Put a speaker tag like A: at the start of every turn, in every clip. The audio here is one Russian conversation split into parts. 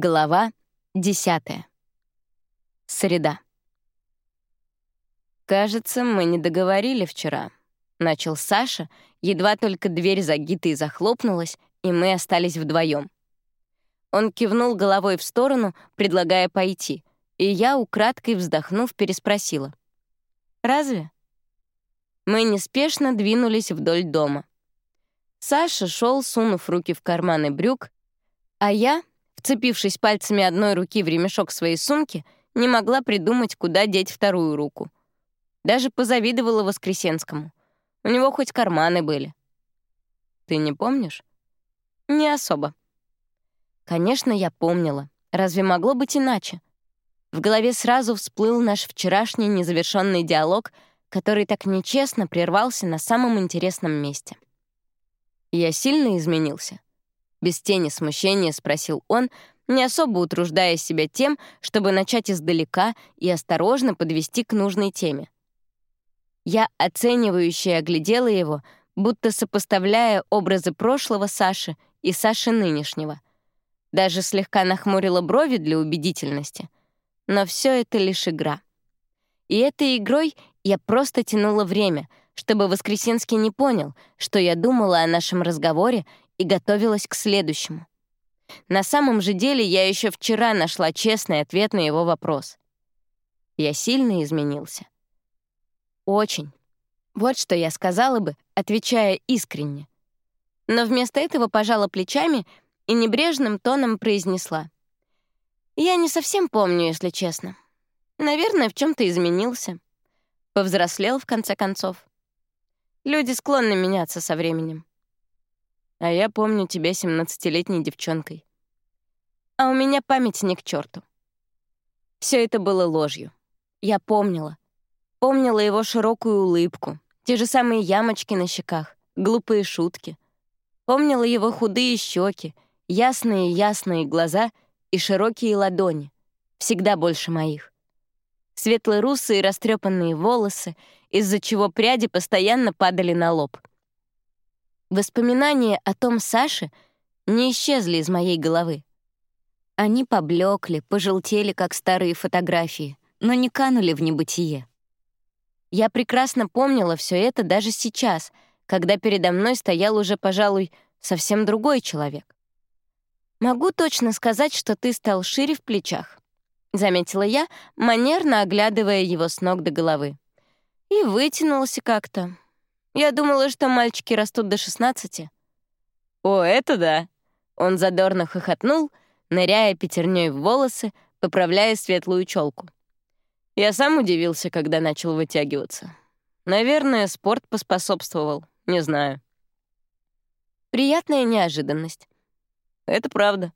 A: Глава 10. Среда. «Кажется, мы не договорили вчера», — начал Саша, едва только дверь за Гитой захлопнулась, и мы остались вдвоем. Он кивнул головой в сторону, предлагая пойти, и я, украдкой вздохнув, переспросила. «Разве?» Мы неспешно двинулись вдоль дома. Саша шел, сунув руки в карманы брюк, а я Вцепившись пальцами одной руки в ремешок своей сумки, не могла придумать, куда деть вторую руку. Даже позавидовала Воскресенскому. У него хоть карманы были. Ты не помнишь? Не особо. Конечно, я помнила. Разве могло быть иначе? В голове сразу всплыл наш вчерашний незавершенный диалог, который так нечестно прервался на самом интересном месте. Я сильно изменился. Без тени смущения спросил он, не особо утруждая себя тем, чтобы начать издалека и осторожно подвести к нужной теме. Я оценивающе оглядела его, будто сопоставляя образы прошлого Саши и Саши нынешнего. Даже слегка нахмурила брови для убедительности. Но все это лишь игра. И этой игрой я просто тянула время, чтобы Воскресенский не понял, что я думала о нашем разговоре и готовилась к следующему. На самом же деле я еще вчера нашла честный ответ на его вопрос. Я сильно изменился. Очень. Вот что я сказала бы, отвечая искренне. Но вместо этого пожала плечами и небрежным тоном произнесла. «Я не совсем помню, если честно. Наверное, в чем то изменился. Повзрослел, в конце концов. Люди склонны меняться со временем. А я помню тебя семнадцатилетней девчонкой. А у меня память не к черту. Все это было ложью. Я помнила. Помнила его широкую улыбку, те же самые ямочки на щеках, глупые шутки. Помнила его худые щеки, ясные-ясные глаза и широкие ладони, всегда больше моих. Светло-русые растрепанные волосы, из-за чего пряди постоянно падали на лоб — Воспоминания о том Саше не исчезли из моей головы. Они поблекли, пожелтели, как старые фотографии, но не канули в небытие. Я прекрасно помнила все это даже сейчас, когда передо мной стоял уже, пожалуй, совсем другой человек. «Могу точно сказать, что ты стал шире в плечах», — заметила я, манерно оглядывая его с ног до головы. «И вытянулся как-то. Я думала, что мальчики растут до 16. О, это да. Он задорно хохотнул, ныряя пятерней в волосы, поправляя светлую челку. Я сам удивился, когда начал вытягиваться. Наверное, спорт поспособствовал, не знаю. Приятная неожиданность. Это правда.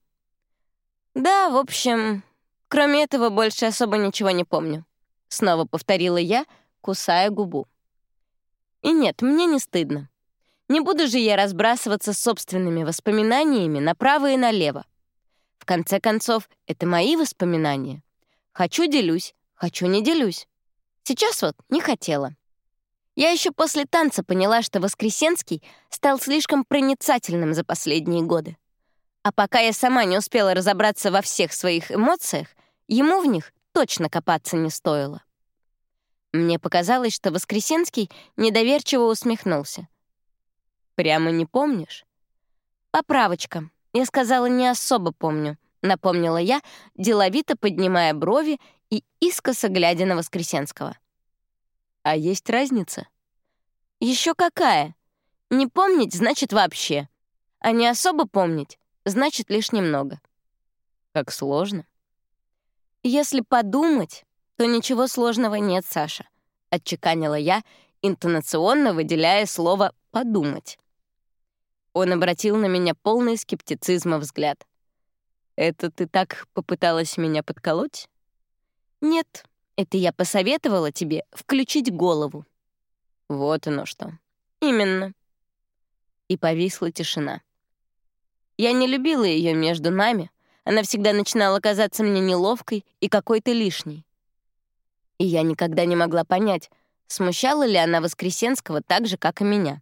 A: Да, в общем, кроме этого больше особо ничего не помню. Снова повторила я, кусая губу. И нет, мне не стыдно. Не буду же я разбрасываться собственными воспоминаниями направо и налево. В конце концов, это мои воспоминания. Хочу — делюсь, хочу — не делюсь. Сейчас вот не хотела. Я еще после танца поняла, что Воскресенский стал слишком проницательным за последние годы. А пока я сама не успела разобраться во всех своих эмоциях, ему в них точно копаться не стоило. Мне показалось, что Воскресенский недоверчиво усмехнулся. «Прямо не помнишь?» «Поправочка. Я сказала, не особо помню», — напомнила я, деловито поднимая брови и искоса глядя на Воскресенского. «А есть разница?» Еще какая? Не помнить значит вообще, а не особо помнить значит лишь немного». «Как сложно». «Если подумать, то ничего сложного нет, Саша», — отчеканила я, интонационно выделяя слово «подумать». Он обратил на меня полный скептицизма взгляд. «Это ты так попыталась меня подколоть?» «Нет, это я посоветовала тебе включить голову». «Вот оно что». «Именно». И повисла тишина. Я не любила ее между нами, она всегда начинала казаться мне неловкой и какой-то лишней. И я никогда не могла понять, смущала ли она Воскресенского так же, как и меня.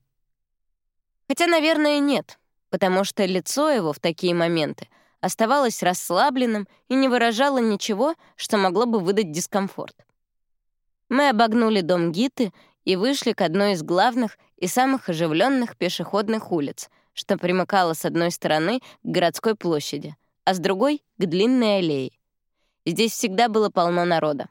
A: Хотя, наверное, нет, потому что лицо его в такие моменты оставалось расслабленным и не выражало ничего, что могло бы выдать дискомфорт. Мы обогнули дом Гиты и вышли к одной из главных и самых оживленных пешеходных улиц, что примыкало с одной стороны к городской площади, а с другой — к длинной аллее. Здесь всегда было полно народа.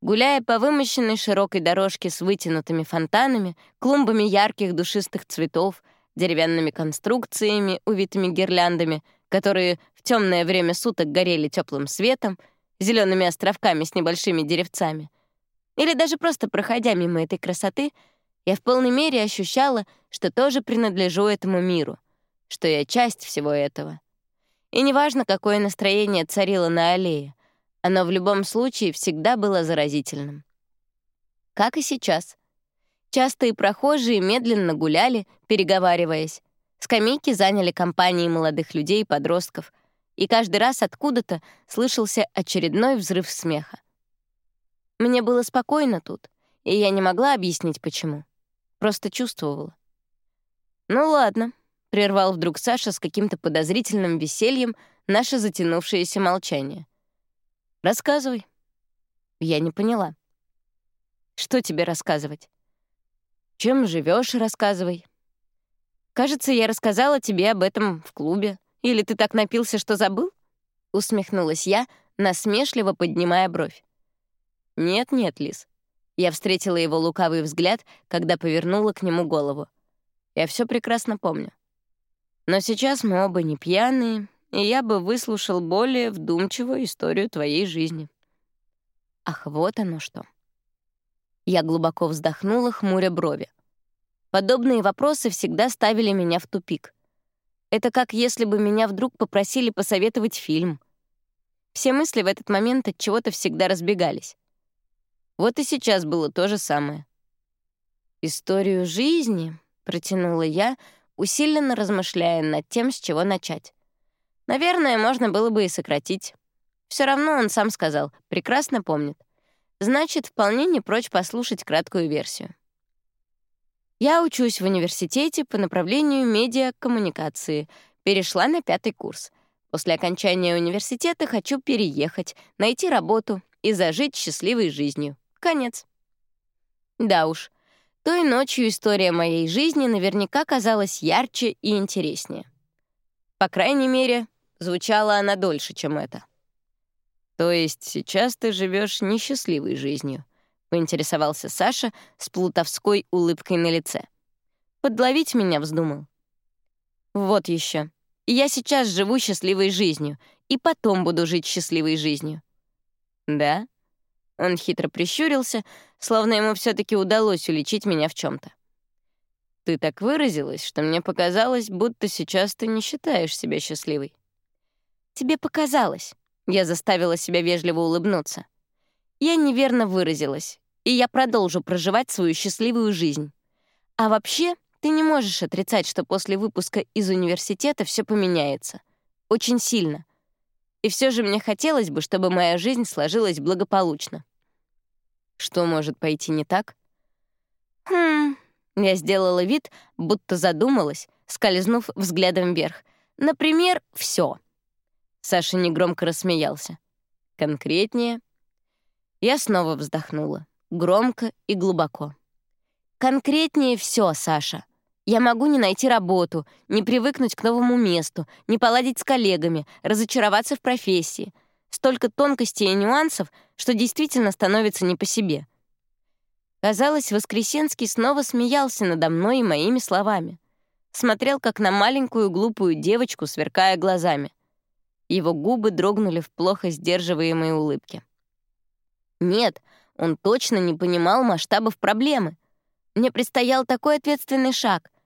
A: Гуляя по вымощенной широкой дорожке с вытянутыми фонтанами, клумбами ярких душистых цветов, деревянными конструкциями, увитыми гирляндами, которые в темное время суток горели теплым светом, зелеными островками с небольшими деревцами, или даже просто проходя мимо этой красоты, я в полной мере ощущала, что тоже принадлежу этому миру, что я часть всего этого. И неважно, какое настроение царило на аллее, оно в любом случае всегда было заразительным. Как и сейчас. Частые прохожие медленно гуляли, переговариваясь. Скамейки заняли компании молодых людей и подростков, и каждый раз откуда-то слышался очередной взрыв смеха. Мне было спокойно тут, и я не могла объяснить, почему. Просто чувствовала. «Ну ладно», — прервал вдруг Саша с каким-то подозрительным весельем наше затянувшееся молчание. «Рассказывай». Я не поняла. «Что тебе рассказывать?» «Чем живешь, рассказывай». «Кажется, я рассказала тебе об этом в клубе. Или ты так напился, что забыл?» Усмехнулась я, насмешливо поднимая бровь. «Нет-нет, Лис». Я встретила его лукавый взгляд, когда повернула к нему голову. Я все прекрасно помню. Но сейчас мы оба не пьяные, и я бы выслушал более вдумчивую историю твоей жизни. Ах, вот оно что. Я глубоко вздохнула, хмуря брови. Подобные вопросы всегда ставили меня в тупик. Это как если бы меня вдруг попросили посоветовать фильм. Все мысли в этот момент от чего-то всегда разбегались. Вот и сейчас было то же самое. «Историю жизни», — протянула я, усиленно размышляя над тем, с чего начать. Наверное, можно было бы и сократить. Все равно он сам сказал, прекрасно помнит. Значит, вполне не прочь послушать краткую версию. Я учусь в университете по направлению медиакоммуникации, перешла на пятый курс. После окончания университета хочу переехать, найти работу и зажить счастливой жизнью. Конец. Да уж, той ночью история моей жизни наверняка казалась ярче и интереснее. По крайней мере, звучала она дольше, чем это. «То есть сейчас ты живешь несчастливой жизнью?» — поинтересовался Саша с плутовской улыбкой на лице. Подловить меня вздумал. «Вот еще. Я сейчас живу счастливой жизнью, и потом буду жить счастливой жизнью». «Да?» Он хитро прищурился, словно ему все таки удалось уличить меня в чем то «Ты так выразилась, что мне показалось, будто сейчас ты не считаешь себя счастливой». «Тебе показалось», — я заставила себя вежливо улыбнуться. «Я неверно выразилась, и я продолжу проживать свою счастливую жизнь. А вообще, ты не можешь отрицать, что после выпуска из университета все поменяется. Очень сильно. И все же мне хотелось бы, чтобы моя жизнь сложилась благополучно. Что может пойти не так? Хм, я сделала вид, будто задумалась, скользнув взглядом вверх. Например, все. Саша негромко рассмеялся. Конкретнее. Я снова вздохнула, громко и глубоко. Конкретнее все, Саша. Я могу не найти работу, не привыкнуть к новому месту, не поладить с коллегами, разочароваться в профессии. Столько тонкостей и нюансов, что действительно становится не по себе. Казалось, Воскресенский снова смеялся надо мной и моими словами. Смотрел, как на маленькую глупую девочку, сверкая глазами. Его губы дрогнули в плохо сдерживаемой улыбке. Нет, он точно не понимал масштабов проблемы. Мне предстоял такой ответственный шаг —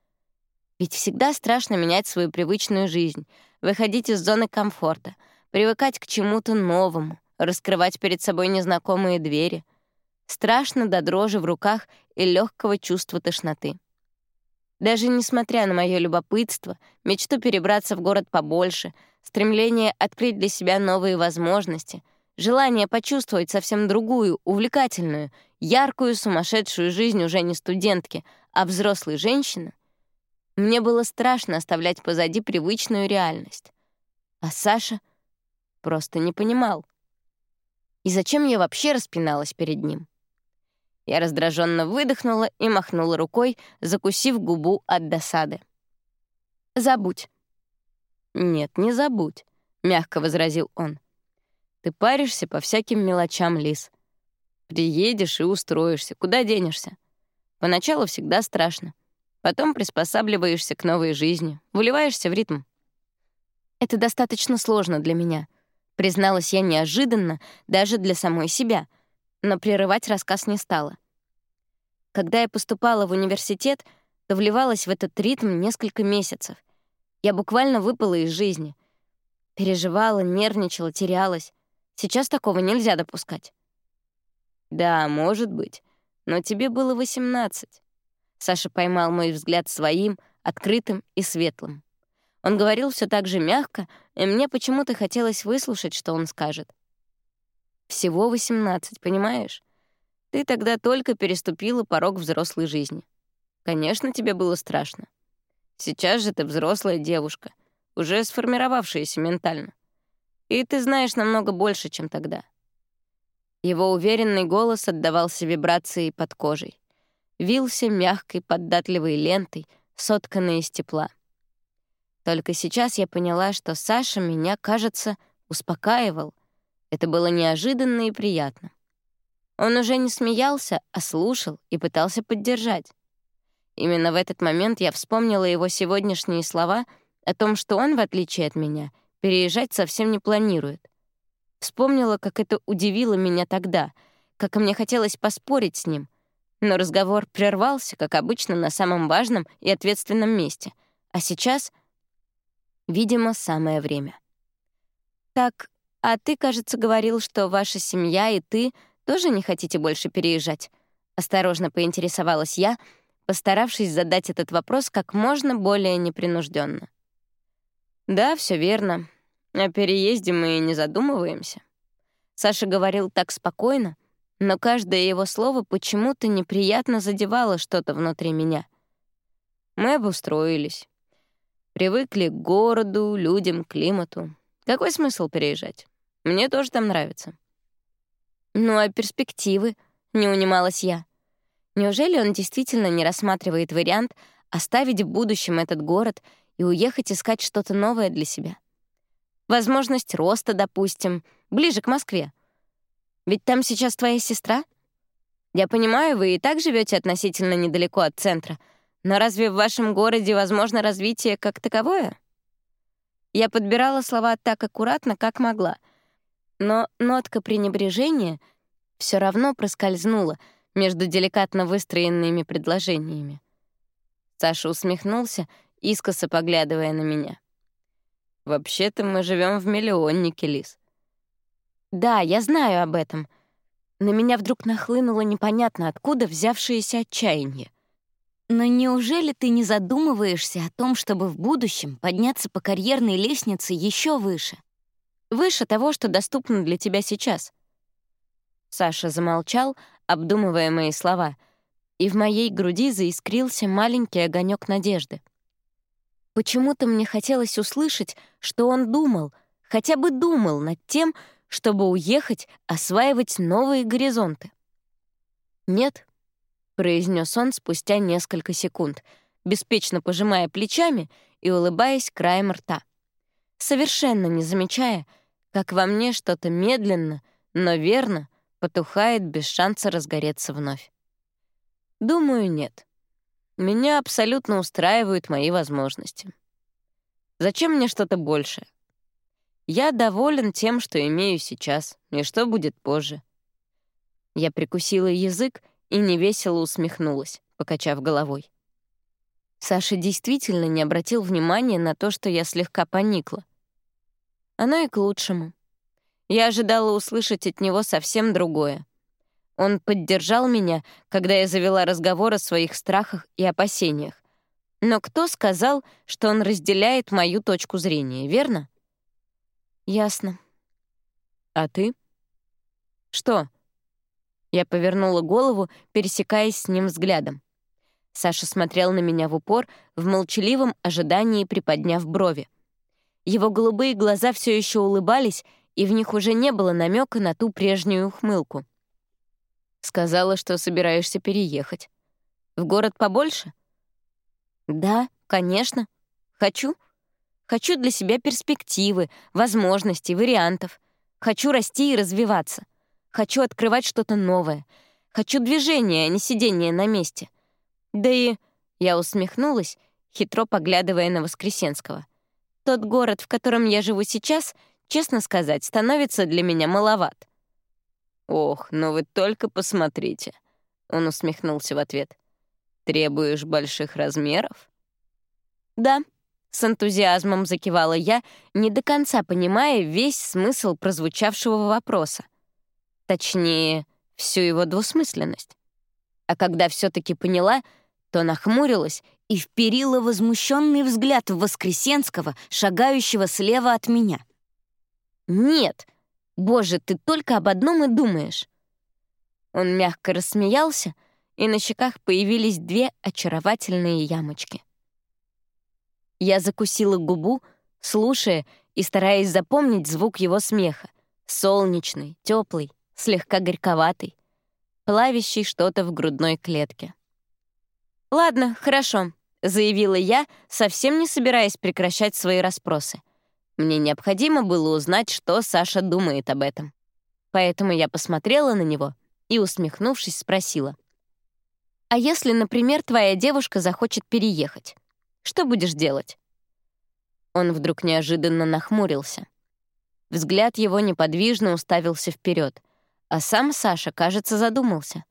A: ведь всегда страшно менять свою привычную жизнь, выходить из зоны комфорта, привыкать к чему-то новому, раскрывать перед собой незнакомые двери. Страшно до дрожи в руках и легкого чувства тошноты. Даже несмотря на мое любопытство, мечту перебраться в город побольше, стремление открыть для себя новые возможности, желание почувствовать совсем другую, увлекательную, яркую, сумасшедшую жизнь уже не студентки, а взрослой женщины, мне было страшно оставлять позади привычную реальность. А Саша просто не понимал. И зачем я вообще распиналась перед ним? Я раздраженно выдохнула и махнула рукой, закусив губу от досады. «Забудь». «Нет, не забудь», — мягко возразил он. «Ты паришься по всяким мелочам, Лис. Приедешь и устроишься. Куда денешься? Поначалу всегда страшно. Потом приспосабливаешься к новой жизни, выливаешься в ритм. Это достаточно сложно для меня, призналась я неожиданно, даже для самой себя, но прерывать рассказ не стала. Когда я поступала в университет, то вливалась в этот ритм несколько месяцев. Я буквально выпала из жизни. Переживала, нервничала, терялась. Сейчас такого нельзя допускать. Да, может быть. Но тебе было 18. Саша поймал мой взгляд своим, открытым и светлым. Он говорил все так же мягко, и мне почему-то хотелось выслушать, что он скажет. Всего 18, понимаешь? Ты тогда только переступила порог взрослой жизни. Конечно, тебе было страшно. Сейчас же ты взрослая девушка, уже сформировавшаяся ментально. И ты знаешь намного больше, чем тогда. Его уверенный голос отдавался вибрации под кожей. Вился мягкой, податливой лентой, сотканной из тепла. Только сейчас я поняла, что Саша меня, кажется, успокаивал. Это было неожиданно и приятно. Он уже не смеялся, а слушал и пытался поддержать. Именно в этот момент я вспомнила его сегодняшние слова о том, что он, в отличие от меня, переезжать совсем не планирует. Вспомнила, как это удивило меня тогда, как мне хотелось поспорить с ним. Но разговор прервался, как обычно, на самом важном и ответственном месте. А сейчас, видимо, самое время. «Так, а ты, кажется, говорил, что ваша семья и ты тоже не хотите больше переезжать?» Осторожно поинтересовалась я, постаравшись задать этот вопрос как можно более непринужденно. «Да, все верно. О переезде мы и не задумываемся. Саша говорил так спокойно, но каждое его слово почему-то неприятно задевало что-то внутри меня. Мы обустроились. Привыкли к городу, людям, климату. Какой смысл переезжать? Мне тоже там нравится. Ну а перспективы? Не унималась я. Неужели он действительно не рассматривает вариант оставить в будущем этот город и уехать искать что-то новое для себя? возможность роста, допустим, ближе к Москве. Ведь там сейчас твоя сестра. Я понимаю, вы и так живете относительно недалеко от центра, но разве в вашем городе возможно развитие как таковое? Я подбирала слова так аккуратно, как могла, но нотка пренебрежения все равно проскользнула между деликатно выстроенными предложениями. Саша усмехнулся, искоса поглядывая на меня. Вообще-то мы живем в миллионнике, Лис. Да, я знаю об этом. На меня вдруг нахлынуло непонятно откуда взявшееся отчаяние. Но неужели ты не задумываешься о том, чтобы в будущем подняться по карьерной лестнице еще выше? Выше того, что доступно для тебя сейчас. Саша замолчал, обдумывая мои слова, и в моей груди заискрился маленький огонек надежды. Почему-то мне хотелось услышать, что он думал, хотя бы думал над тем, чтобы уехать, осваивать новые горизонты. «Нет», — произнес он спустя несколько секунд, беспечно пожимая плечами и улыбаясь краем рта, совершенно не замечая, как во мне что-то медленно, но верно потухает без шанса разгореться вновь. Думаю, нет. Меня абсолютно устраивают мои возможности. Зачем мне что-то большее? Я доволен тем, что имею сейчас, и что будет позже. Я прикусила язык и невесело усмехнулась, покачав головой. Саша действительно не обратил внимания на то, что я слегка поникла. Оно и к лучшему. Я ожидала услышать от него совсем другое. Он поддержал меня, когда я завела разговор о своих страхах и опасениях. Но кто сказал, что он разделяет мою точку зрения, верно? Ясно. А ты? Что? Я повернула голову, пересекаясь с ним взглядом. Саша смотрел на меня в упор, в молчаливом ожидании приподняв брови. Его голубые глаза все еще улыбались, и в них уже не было намека на ту прежнюю ухмылку. «Сказала, что собираешься переехать. В город побольше?» «Да, конечно. Хочу. Хочу для себя перспективы, возможностей, вариантов. Хочу расти и развиваться. Хочу открывать что-то новое. Хочу движения, а не сидения на месте. Да и я усмехнулась, хитро поглядывая на Воскресенского. Тот город, в котором я живу сейчас, честно сказать, становится для меня маловат. «Ох, ну вы только посмотрите», — он усмехнулся в ответ. «Требуешь больших размеров?» «Да», — с энтузиазмом закивала я, не до конца понимая весь смысл прозвучавшего вопроса. Точнее, всю его двусмысленность. А когда все таки поняла, то нахмурилась и вперила возмущенный взгляд в Воскресенского, шагающего слева от меня. «Нет! Боже, ты только об одном и думаешь!» Он мягко рассмеялся, и на щеках появились две очаровательные ямочки. Я закусила губу, слушая и стараясь запомнить звук его смеха. Солнечный, теплый, слегка горьковатый, плавящий что-то в грудной клетке. «Ладно, хорошо», — заявила я, совсем не собираясь прекращать свои расспросы. Мне необходимо было узнать, что Саша думает об этом. Поэтому я посмотрела на него и, усмехнувшись, спросила. «А если, например, твоя девушка захочет переехать, что будешь делать?» Он вдруг неожиданно нахмурился. Взгляд его неподвижно уставился вперед, а сам Саша, кажется, задумался.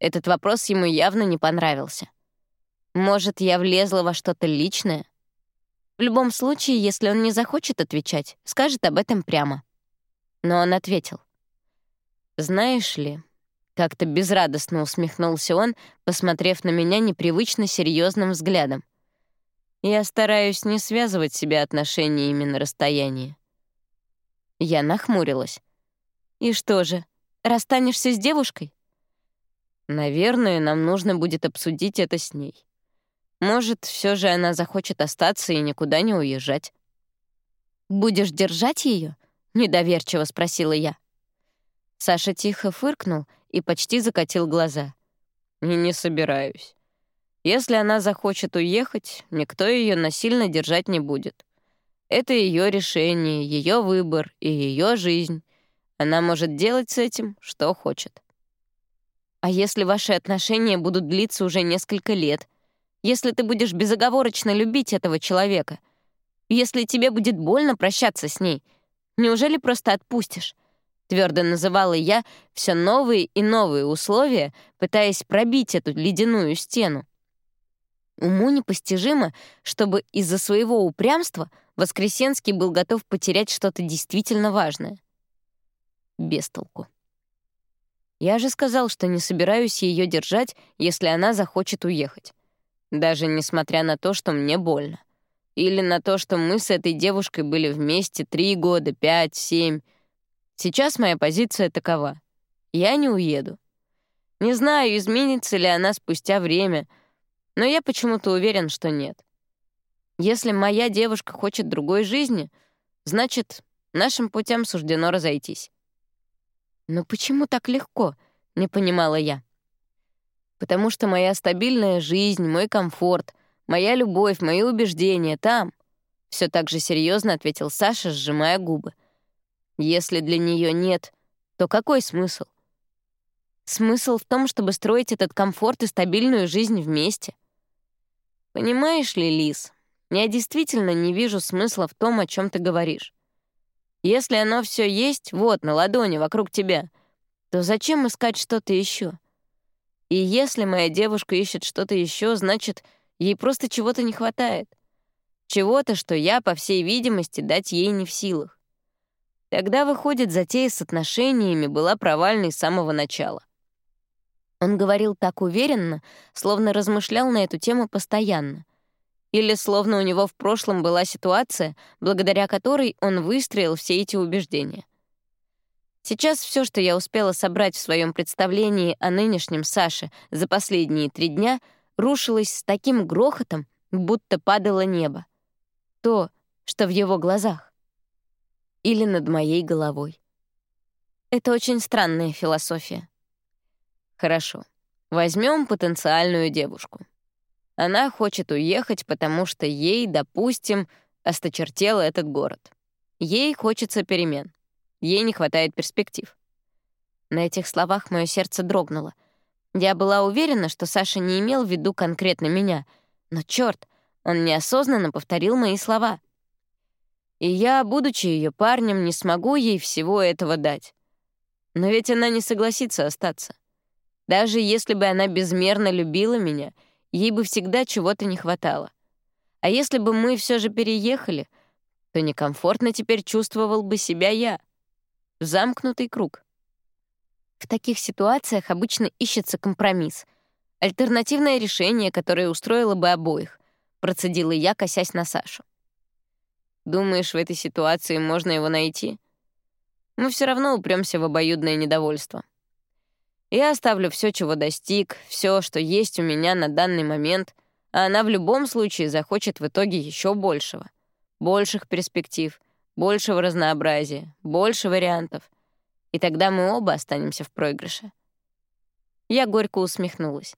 A: Этот вопрос ему явно не понравился. Может, я влезла во что-то личное? В любом случае, если он не захочет отвечать, скажет об этом прямо. Но он ответил. «Знаешь ли...» Как-то безрадостно усмехнулся он, посмотрев на меня непривычно серьезным взглядом. «Я стараюсь не связывать себя отношениями на расстоянии». Я нахмурилась. «И что же, Расстанешься с девушкой? Наверное, нам нужно будет обсудить это с ней. Может, все же она захочет остаться и никуда не уезжать. «Будешь держать ее? недоверчиво спросила я. Саша тихо фыркнул и почти закатил глаза. «И не собираюсь. Если она захочет уехать, никто ее насильно держать не будет. Это ее решение, ее выбор и ее жизнь. Она может делать с этим, что хочет. А если ваши отношения будут длиться уже несколько лет? Если ты будешь безоговорочно любить этого человека? Если тебе будет больно прощаться с ней? Неужели просто отпустишь? Твердо называла я все новые и новые условия, пытаясь пробить эту ледяную стену. Уму непостижимо, чтобы из-за своего упрямства Воскресенский был готов потерять что-то действительно важное без толку. Я же сказал, что не собираюсь ее держать, если она захочет уехать. Даже несмотря на то, что мне больно. Или на то, что мы с этой девушкой были вместе три года, пять, семь. Сейчас моя позиция такова. Я не уеду. Не знаю, изменится ли она спустя время, но я почему-то уверен, что нет. Если моя девушка хочет другой жизни, значит, нашим путям суждено разойтись. «Но почему так легко?» — не понимала я. «Потому что моя стабильная жизнь, мой комфорт, моя любовь, мои убеждения там», — все так же серьезно ответил Саша, сжимая губы. «Если для нее нет, то какой смысл?» «Смысл в том, чтобы строить этот комфорт и стабильную жизнь вместе». «Понимаешь ли, Лис, я действительно не вижу смысла в том, о чем ты говоришь. Если оно все есть, вот, на ладони, вокруг тебя, то зачем искать что-то еще? И если моя девушка ищет что-то еще, значит, ей просто чего-то не хватает. Чего-то, что я, по всей видимости, дать ей не в силах. Тогда, выходит, затея с отношениями была провальной с самого начала. Он говорил так уверенно, словно размышлял на эту тему постоянно — или словно у него в прошлом была ситуация, благодаря которой он выстроил все эти убеждения. Сейчас все, что я успела собрать в своем представлении о нынешнем Саше за последние три дня, рушилось с таким грохотом, будто падало небо. То, что в его глазах. Или над моей головой. Это очень странная философия. Хорошо. Возьмем потенциальную девушку. Она хочет уехать, потому что ей, допустим, осточертел этот город. Ей хочется перемен. Ей не хватает перспектив. На этих словах мое сердце дрогнуло. Я была уверена, что Саша не имел в виду конкретно меня, но черт, он неосознанно повторил мои слова. И я, будучи ее парнем, не смогу ей всего этого дать. Но ведь она не согласится остаться. Даже если бы она безмерно любила меня, ей бы всегда чего-то не хватало. А если бы мы все же переехали, то некомфортно теперь чувствовал бы себя я. Замкнутый круг. В таких ситуациях обычно ищется компромисс. Альтернативное решение, которое устроило бы обоих, процедила я, косясь на Сашу. Думаешь, в этой ситуации можно его найти? Мы все равно упремся в обоюдное недовольство. Я оставлю все, чего достиг, все, что есть у меня на данный момент, а она в любом случае захочет в итоге еще большего. Больших перспектив, большего разнообразия, больше вариантов. И тогда мы оба останемся в проигрыше. Я горько усмехнулась.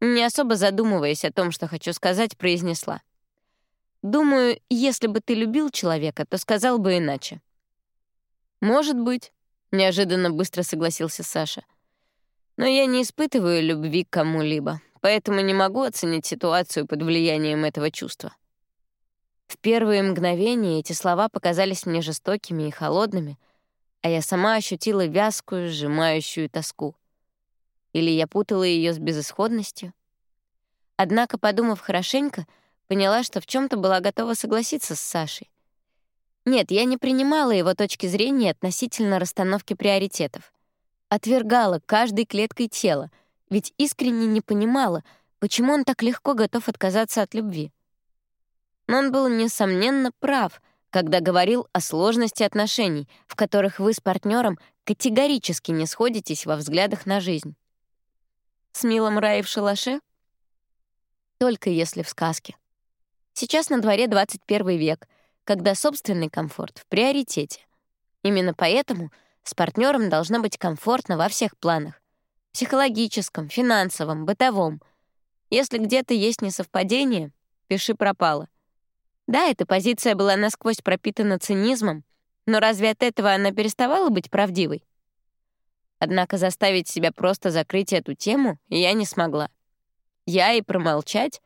A: Не особо задумываясь о том, что хочу сказать, произнесла. «Думаю, если бы ты любил человека, то сказал бы иначе». «Может быть», — неожиданно быстро согласился Саша. «Но я не испытываю любви к кому-либо поэтому не могу оценить ситуацию под влиянием этого чувства. В первые мгновения эти слова показались мне жестокими и холодными, а я сама ощутила вязкую, сжимающую тоску. Или я путала ее с безысходностью? Однако, подумав хорошенько, поняла, что в чем то была готова согласиться с Сашей. Нет, я не принимала его точки зрения относительно расстановки приоритетов. Отвергала каждой клеткой тела — ведь искренне не понимала, почему он так легко готов отказаться от любви. Но он был, несомненно, прав, когда говорил о сложности отношений, в которых вы с партнером категорически не сходитесь во взглядах на жизнь. С милым рай в шалаше? Только если в сказке. Сейчас на дворе 21 век, когда собственный комфорт в приоритете. Именно поэтому с партнером должно быть комфортно во всех планах психологическом, финансовом, бытовом. Если где-то есть несовпадение, пиши пропало. Да, эта позиция была насквозь пропитана цинизмом, но разве от этого она переставала быть правдивой? Однако заставить себя просто закрыть эту тему я не смогла. Я и промолчать?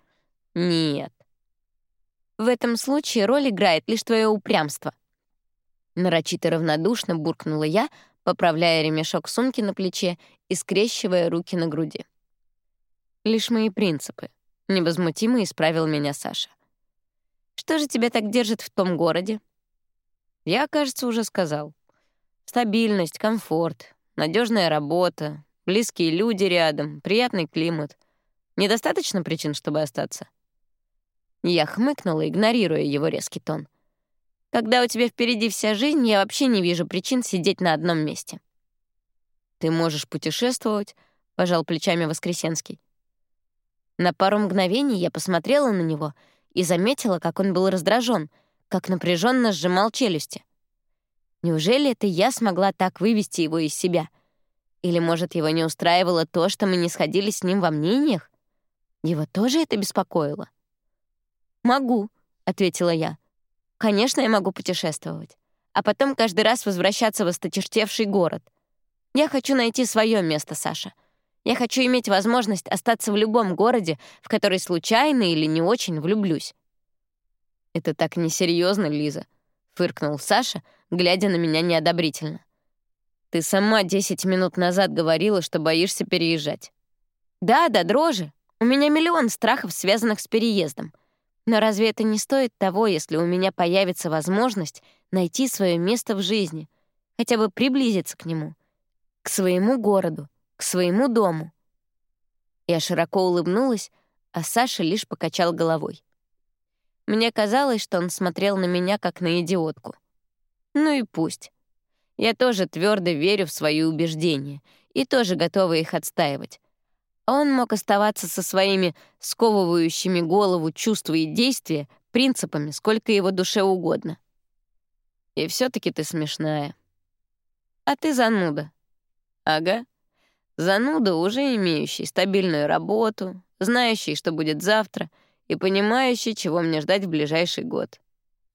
A: Нет. В этом случае роль играет лишь твое упрямство. Нарочито равнодушно буркнула я, поправляя ремешок сумки на плече и скрещивая руки на груди. «Лишь мои принципы», — невозмутимо исправил меня Саша. «Что же тебя так держит в том городе?» «Я, кажется, уже сказал. Стабильность, комфорт, надежная работа, близкие люди рядом, приятный климат. Недостаточно причин, чтобы остаться?» Я хмыкнула, игнорируя его резкий тон. Когда у тебя впереди вся жизнь, я вообще не вижу причин сидеть на одном месте. Ты можешь путешествовать, пожал плечами Воскресенский. На пару мгновений я посмотрела на него и заметила, как он был раздражен, как напряженно сжимал челюсти. Неужели это я смогла так вывести его из себя? Или, может, его не устраивало то, что мы не сходились с ним во мнениях? Его тоже это беспокоило? «Могу», — ответила я. Конечно, я могу путешествовать. А потом каждый раз возвращаться в осточертевший город. Я хочу найти свое место, Саша. Я хочу иметь возможность остаться в любом городе, в который случайно или не очень влюблюсь. «Это так несерьезно, Лиза», — фыркнул Саша, глядя на меня неодобрительно. «Ты сама десять минут назад говорила, что боишься переезжать». «Да, да, дрожи. У меня миллион страхов, связанных с переездом. Но разве это не стоит того, если у меня появится возможность найти свое место в жизни, хотя бы приблизиться к нему, к своему городу, к своему дому? Я широко улыбнулась, а Саша лишь покачал головой. Мне казалось, что он смотрел на меня как на идиотку. Ну и пусть. Я тоже твердо верю в свои убеждения и тоже готова их отстаивать. Он мог оставаться со своими сковывающими голову чувства и действия принципами, сколько его душе угодно. И все таки ты смешная. А ты зануда. Ага. Зануда, уже имеющий стабильную работу, знающий, что будет завтра, и понимающий, чего мне ждать в ближайший год.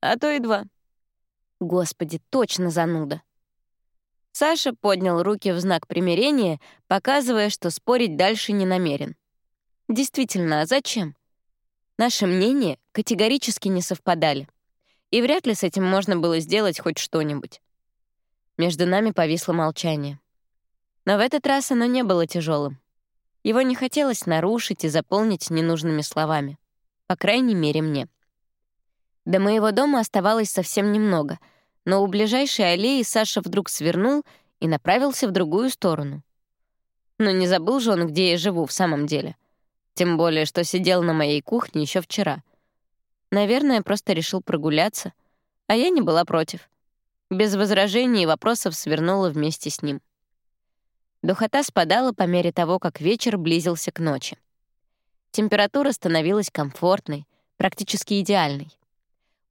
A: А то и два. Господи, точно зануда. Саша поднял руки в знак примирения, показывая, что спорить дальше не намерен. Действительно, а зачем? Наши мнения категорически не совпадали. И вряд ли с этим можно было сделать хоть что-нибудь. Между нами повисло молчание. Но в этот раз оно не было тяжелым. Его не хотелось нарушить и заполнить ненужными словами. По крайней мере, мне. До моего дома оставалось совсем немного, но у ближайшей аллеи Саша вдруг свернул и направился в другую сторону. Но не забыл же он, где я живу в самом деле. Тем более, что сидел на моей кухне еще вчера. Наверное, просто решил прогуляться, а я не была против. Без возражений и вопросов свернула вместе с ним. Духота спадала по мере того, как вечер близился к ночи. Температура становилась комфортной, практически идеальной.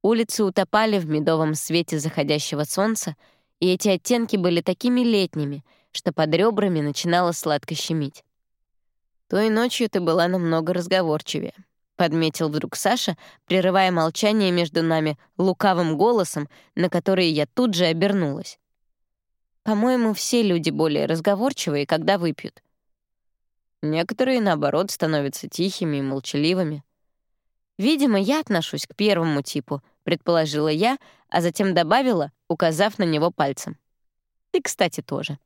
A: Улицы утопали в медовом свете заходящего солнца, и эти оттенки были такими летними, что под ребрами начинало сладко щемить. «Той ночью ты была намного разговорчивее», — подметил вдруг Саша, прерывая молчание между нами лукавым голосом, на который я тут же обернулась. «По-моему, все люди более разговорчивые, когда выпьют». Некоторые, наоборот, становятся тихими и молчаливыми. Видимо, я отношусь к первому типу, предположила я, а затем добавила, указав на него пальцем. Ты, кстати, тоже.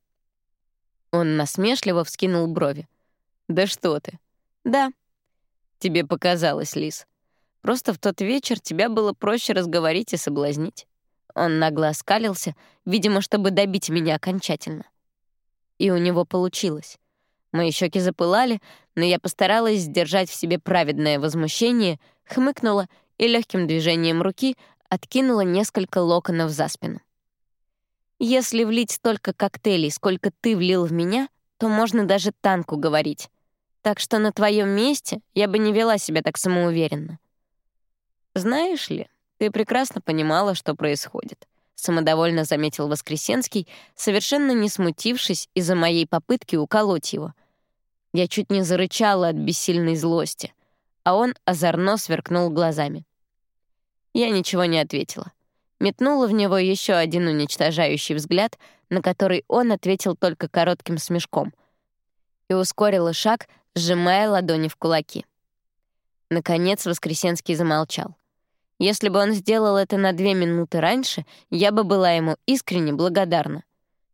A: Он насмешливо вскинул брови. Да что ты? Да. Тебе показалось, Лис. Просто в тот вечер тебя было проще разговорить и соблазнить. Он нагло оскалился, видимо, чтобы добить меня окончательно. И у него получилось. Мои щеки запылали, но я постаралась сдержать в себе праведное возмущение, хмыкнула и легким движением руки откинула несколько локонов за спину. «Если влить столько коктейлей, сколько ты влил в меня, то можно даже танку говорить. Так что на твоем месте я бы не вела себя так самоуверенно». «Знаешь ли, ты прекрасно понимала, что происходит», — самодовольно заметил Воскресенский, совершенно не смутившись из-за моей попытки уколоть его. Я чуть не зарычала от бессильной злости — а он озорно сверкнул глазами. Я ничего не ответила. Метнула в него еще один уничтожающий взгляд, на который он ответил только коротким смешком, и ускорила шаг, сжимая ладони в кулаки. Наконец Воскресенский замолчал. Если бы он сделал это на две минуты раньше, я бы была ему искренне благодарна.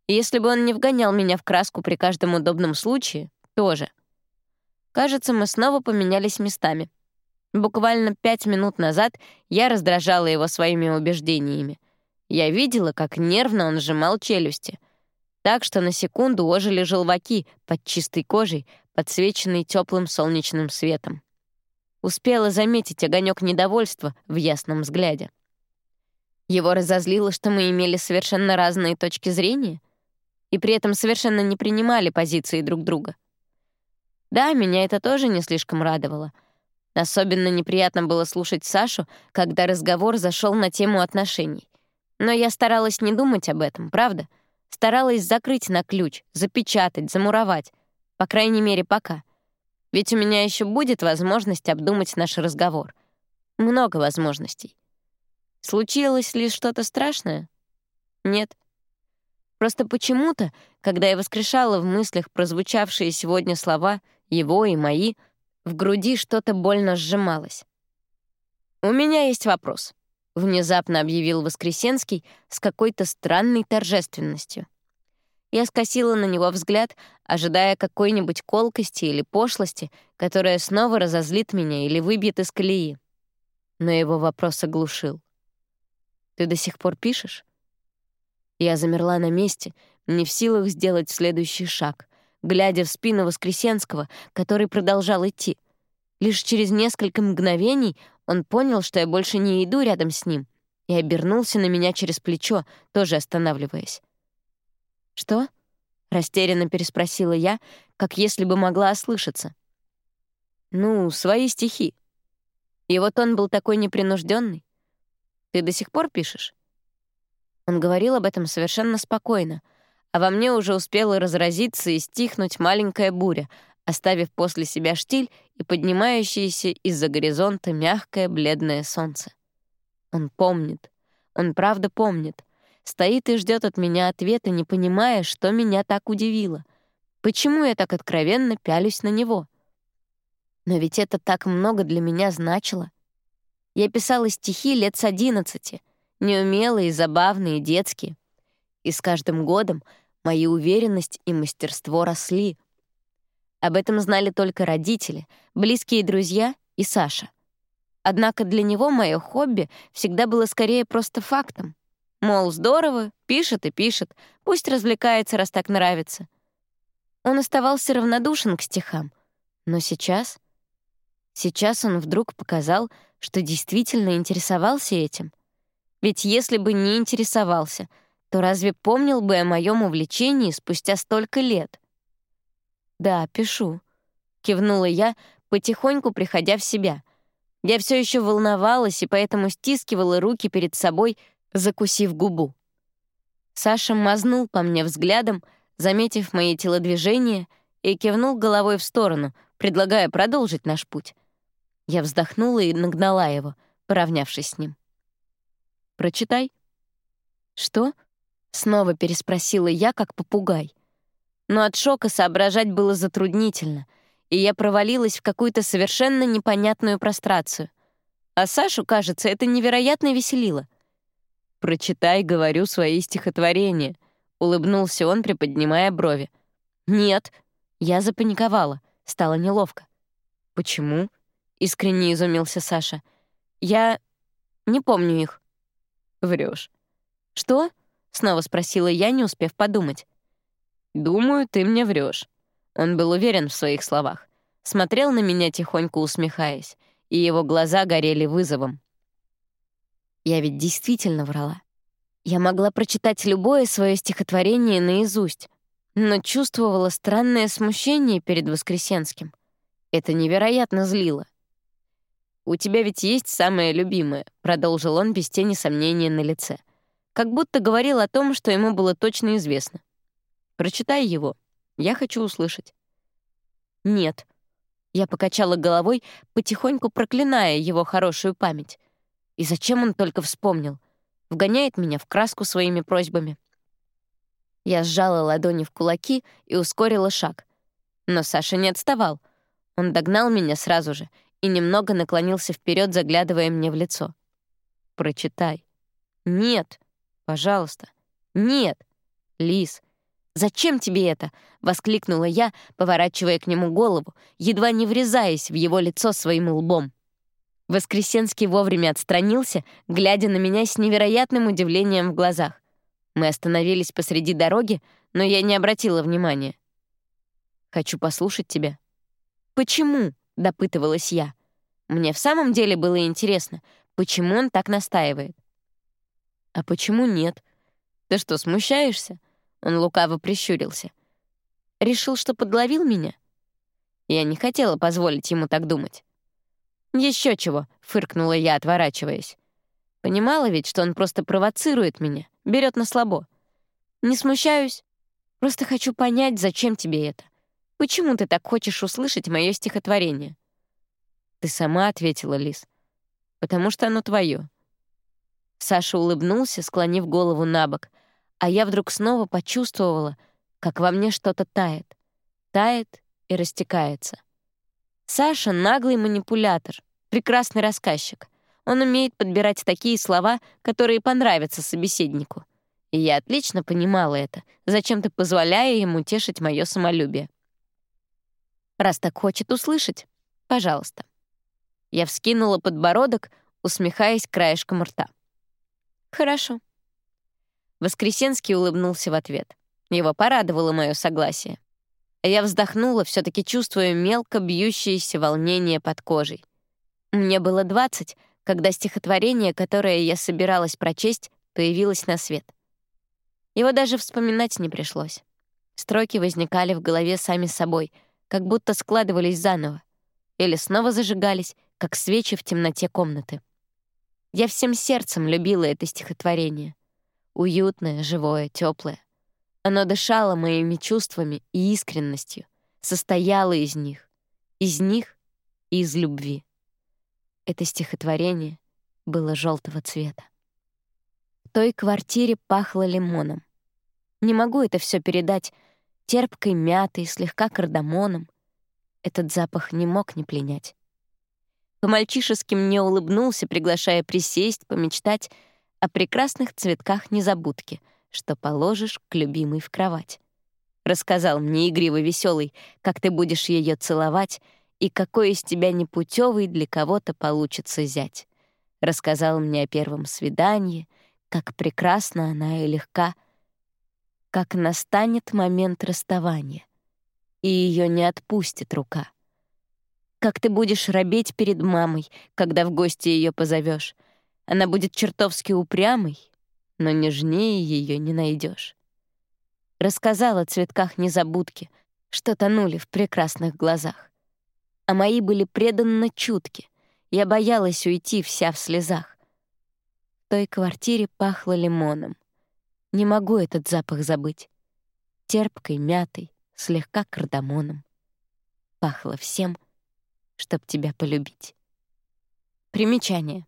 A: И если бы он не вгонял меня в краску при каждом удобном случае, тоже — Кажется, мы снова поменялись местами. Буквально пять минут назад я раздражала его своими убеждениями. Я видела, как нервно он сжимал челюсти. Так что на секунду ожили желваки под чистой кожей, подсвеченной теплым солнечным светом. Успела заметить огонек недовольства в ясном взгляде. Его разозлило, что мы имели совершенно разные точки зрения и при этом совершенно не принимали позиции друг друга. Да, меня это тоже не слишком радовало. Особенно неприятно было слушать Сашу, когда разговор зашел на тему отношений. Но я старалась не думать об этом, правда? Старалась закрыть на ключ, запечатать, замуровать. По крайней мере, пока. Ведь у меня еще будет возможность обдумать наш разговор. Много возможностей. Случилось ли что-то страшное? Нет. Просто почему-то, когда я воскрешала в мыслях прозвучавшие сегодня слова его и мои, в груди что-то больно сжималось. «У меня есть вопрос», — внезапно объявил Воскресенский с какой-то странной торжественностью. Я скосила на него взгляд, ожидая какой-нибудь колкости или пошлости, которая снова разозлит меня или выбьет из колеи. Но его вопрос оглушил. «Ты до сих пор пишешь?» Я замерла на месте, не в силах сделать следующий шаг глядя в спину Воскресенского, который продолжал идти. Лишь через несколько мгновений он понял, что я больше не иду рядом с ним, и обернулся на меня через плечо, тоже останавливаясь. «Что?» — растерянно переспросила я, как если бы могла ослышаться. «Ну, свои стихи». И вот он был такой непринужденный. Ты до сих пор пишешь? Он говорил об этом совершенно спокойно, а во мне уже успела разразиться и стихнуть маленькая буря, оставив после себя штиль и поднимающееся из-за горизонта мягкое бледное солнце. Он помнит. Он правда помнит. Стоит и ждет от меня ответа, не понимая, что меня так удивило. Почему я так откровенно пялюсь на него? Но ведь это так много для меня значило. Я писала стихи лет с одиннадцати, неумелые, забавные, детские. И с каждым годом моя уверенность и мастерство росли. Об этом знали только родители, близкие друзья и Саша. Однако для него мое хобби всегда было скорее просто фактом. Мол, здорово, пишет и пишет, пусть развлекается, раз так нравится. Он оставался равнодушен к стихам. Но сейчас... Сейчас он вдруг показал, что действительно интересовался этим. Ведь если бы не интересовался, то разве помнил бы о моем увлечении спустя столько лет? «Да, пишу», — кивнула я, потихоньку приходя в себя. Я все еще волновалась и поэтому стискивала руки перед собой, закусив губу. Саша мазнул по мне взглядом, заметив мои телодвижения, и кивнул головой в сторону, предлагая продолжить наш путь. Я вздохнула и нагнала его, поравнявшись с ним. «Прочитай». «Что?» — снова переспросила я, как попугай. Но от шока соображать было затруднительно, и я провалилась в какую-то совершенно непонятную прострацию. А Сашу, кажется, это невероятно веселило. «Прочитай, говорю, свои стихотворения», — улыбнулся он, приподнимая брови. «Нет». Я запаниковала, стало неловко. «Почему?» искренне изумился Саша. Я не помню их. Врешь. Что? снова спросила я, не успев подумать. Думаю, ты мне врешь. Он был уверен в своих словах. Смотрел на меня тихонько усмехаясь, и его глаза горели вызовом. Я ведь действительно врала. Я могла прочитать любое свое стихотворение наизусть, но чувствовала странное смущение перед Воскресенским. Это невероятно злило. «У тебя ведь есть самое любимое», — продолжил он без тени сомнения на лице. Как будто говорил о том, что ему было точно известно. «Прочитай его. Я хочу услышать». «Нет». Я покачала головой, потихоньку проклиная его хорошую память. И зачем он только вспомнил? Вгоняет меня в краску своими просьбами. Я сжала ладони в кулаки и ускорила шаг. Но Саша не отставал. Он догнал меня сразу же и немного наклонился вперед, заглядывая мне в лицо. «Прочитай». «Нет, пожалуйста, нет, Лис, зачем тебе это?» — воскликнула я, поворачивая к нему голову, едва не врезаясь в его лицо своим лбом. Воскресенский вовремя отстранился, глядя на меня с невероятным удивлением в глазах. Мы остановились посреди дороги, но я не обратила внимания. «Хочу послушать тебя». «Почему?» — допытывалась я. Мне в самом деле было интересно, почему он так настаивает. «А почему нет? Ты что, смущаешься?» Он лукаво прищурился. «Решил, что подловил меня?» Я не хотела позволить ему так думать. Еще чего», — фыркнула я, отворачиваясь. Понимала ведь, что он просто провоцирует меня, берет на слабо. Не смущаюсь, просто хочу понять, зачем тебе это. Почему ты так хочешь услышать мое стихотворение?» «Ты сама ответила, Лис. Потому что оно твое. Саша улыбнулся, склонив голову на бок, а я вдруг снова почувствовала, как во мне что-то тает. Тает и растекается. Саша — наглый манипулятор, прекрасный рассказчик. Он умеет подбирать такие слова, которые понравятся собеседнику. И я отлично понимала это, зачем-то позволяя ему тешить мое самолюбие. Раз так хочет услышать, пожалуйста. Я вскинула подбородок, усмехаясь краешком рта. Хорошо. Воскресенский улыбнулся в ответ. Его порадовало мое согласие. Я вздохнула, все таки чувствуя мелко бьющееся волнение под кожей. Мне было двадцать, когда стихотворение, которое я собиралась прочесть, появилось на свет. Его даже вспоминать не пришлось. Строки возникали в голове сами собой — как будто складывались заново. Или снова зажигались, как свечи в темноте комнаты. Я всем сердцем любила это стихотворение. Уютное, живое, теплое. Оно дышало моими чувствами и искренностью, состояло из них, из них и из любви. Это стихотворение было желтого цвета. В той квартире пахло лимоном. Не могу это все передать терпкой мятой, слегка кардамоном. Этот запах не мог не пленять. По-мальчишески мне улыбнулся, приглашая присесть, помечтать о прекрасных цветках незабудки, что положишь к любимой в кровать. Рассказал мне игриво веселый, как ты будешь ее целовать и какой из тебя непутевый для кого-то получится зять. Рассказал мне о первом свидании, как прекрасна она и легка, как настанет момент расставания, и ее не отпустит рука. Как ты будешь робеть перед мамой, когда в гости ее позовешь. Она будет чертовски упрямой, но нежнее ее не найдешь. Рассказал о цветках незабудки, что тонули в прекрасных глазах. А мои были преданно чутки. Я боялась уйти вся в слезах. В той квартире пахло лимоном. Не могу этот запах забыть. Терпкой, мятой, слегка кардамоном. Пахло всем — чтоб тебя полюбить. Примечание.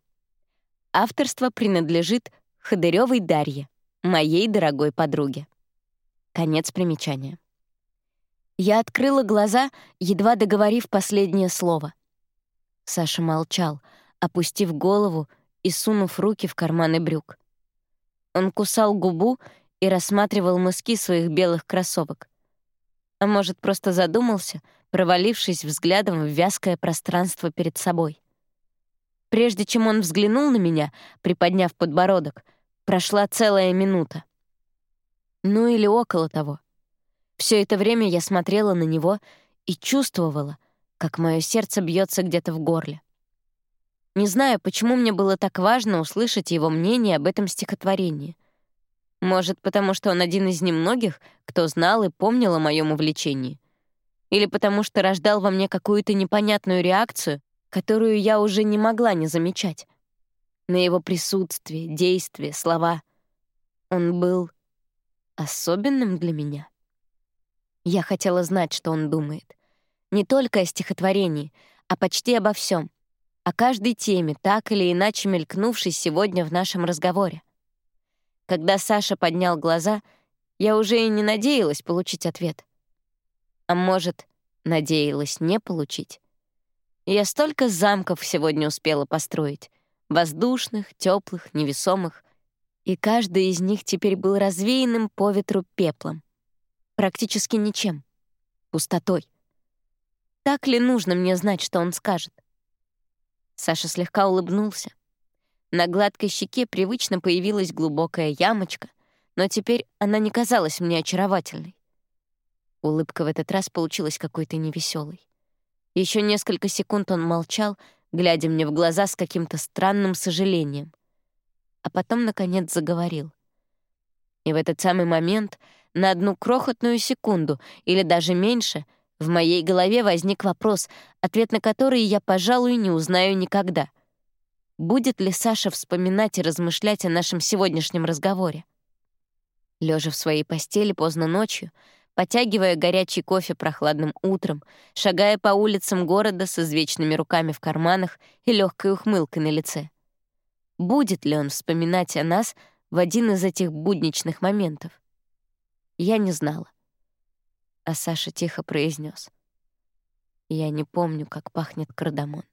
A: Авторство принадлежит Ходырёвой Дарье, моей дорогой подруге. Конец примечания. Я открыла глаза, едва договорив последнее слово. Саша молчал, опустив голову и сунув руки в карманы брюк. Он кусал губу и рассматривал мыски своих белых кроссовок. А может, просто задумался, провалившись взглядом в вязкое пространство перед собой. Прежде чем он взглянул на меня, приподняв подбородок, прошла целая минута. Ну или около того. Все это время я смотрела на него и чувствовала, как мое сердце бьется где-то в горле. Не знаю, почему мне было так важно услышать его мнение об этом стихотворении. Может, потому что он один из немногих, кто знал и помнил о моем увлечении или потому что рождал во мне какую-то непонятную реакцию, которую я уже не могла не замечать. На его присутствие, действия, слова. Он был особенным для меня. Я хотела знать, что он думает. Не только о стихотворении, а почти обо всем, о каждой теме, так или иначе мелькнувшей сегодня в нашем разговоре. Когда Саша поднял глаза, я уже и не надеялась получить ответ — а может, надеялась не получить. Я столько замков сегодня успела построить. Воздушных, теплых, невесомых. И каждый из них теперь был развеянным по ветру пеплом. Практически ничем. Пустотой. Так ли нужно мне знать, что он скажет? Саша слегка улыбнулся. На гладкой щеке привычно появилась глубокая ямочка, но теперь она не казалась мне очаровательной. Улыбка в этот раз получилась какой-то невеселой. Еще несколько секунд он молчал, глядя мне в глаза с каким-то странным сожалением. А потом, наконец, заговорил. И в этот самый момент, на одну крохотную секунду или даже меньше, в моей голове возник вопрос, ответ на который я, пожалуй, не узнаю никогда. Будет ли Саша вспоминать и размышлять о нашем сегодняшнем разговоре? Лежа в своей постели поздно ночью, потягивая горячий кофе прохладным утром, шагая по улицам города с извечными руками в карманах и легкой ухмылкой на лице. Будет ли он вспоминать о нас в один из этих будничных моментов? Я не знала. А Саша тихо произнес: "Я не помню, как пахнет кардамон".